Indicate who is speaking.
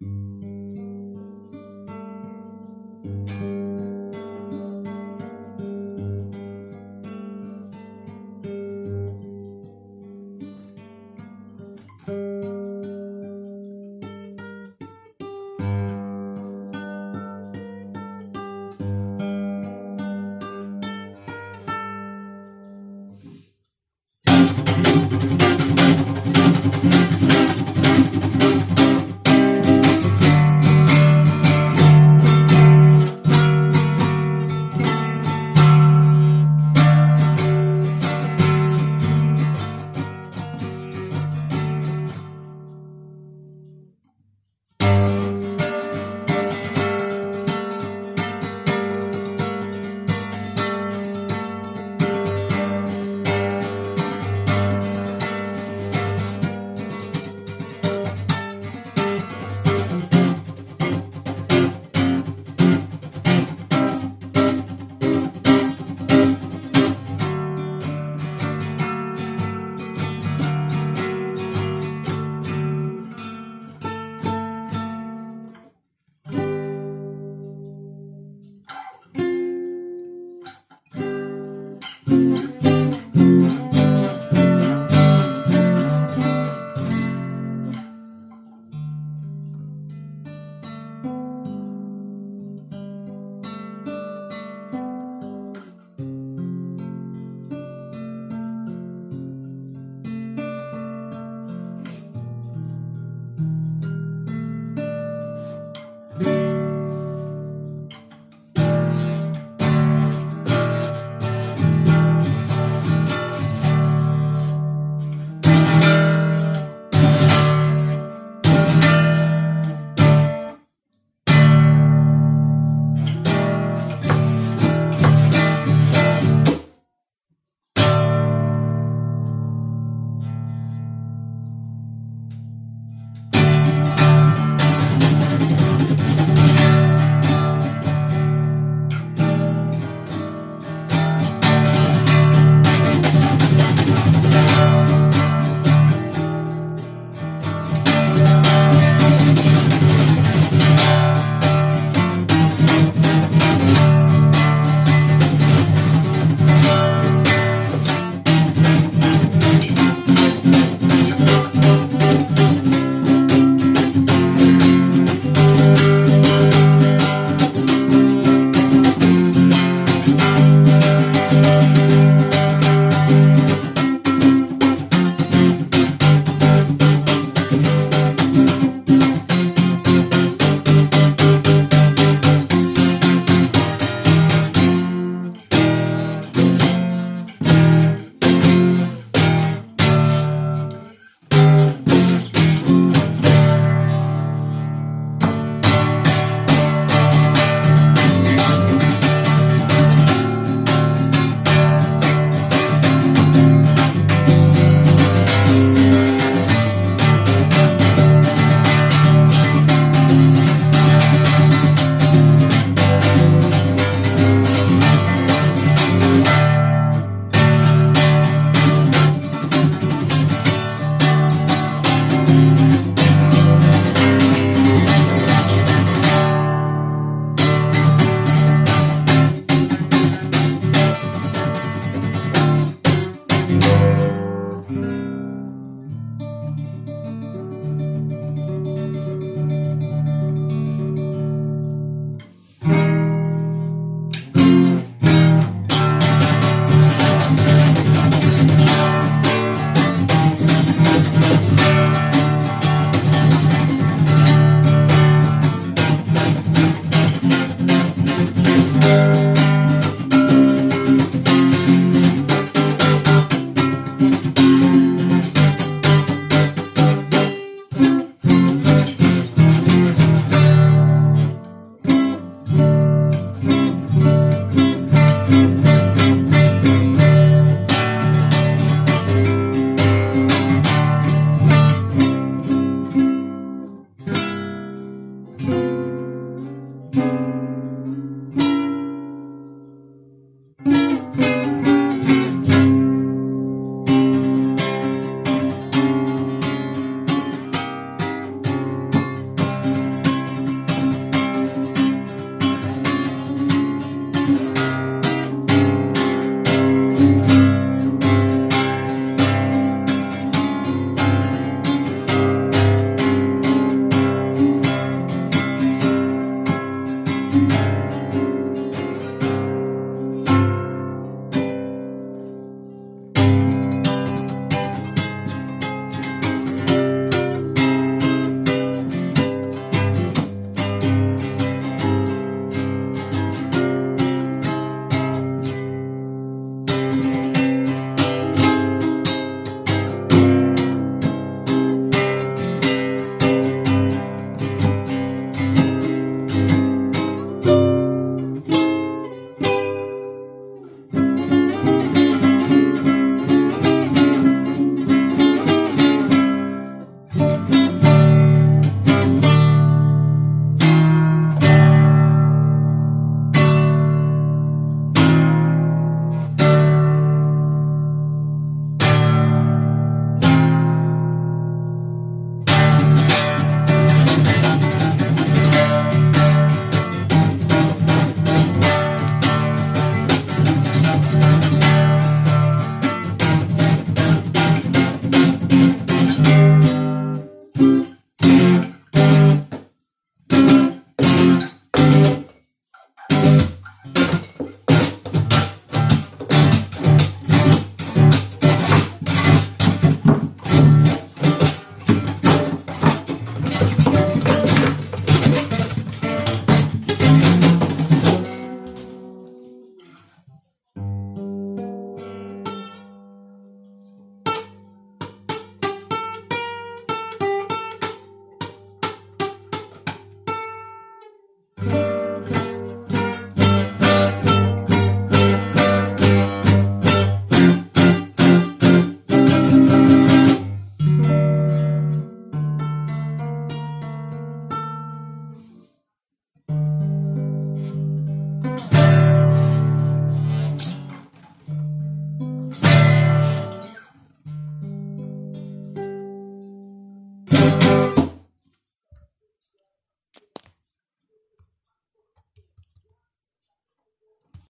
Speaker 1: you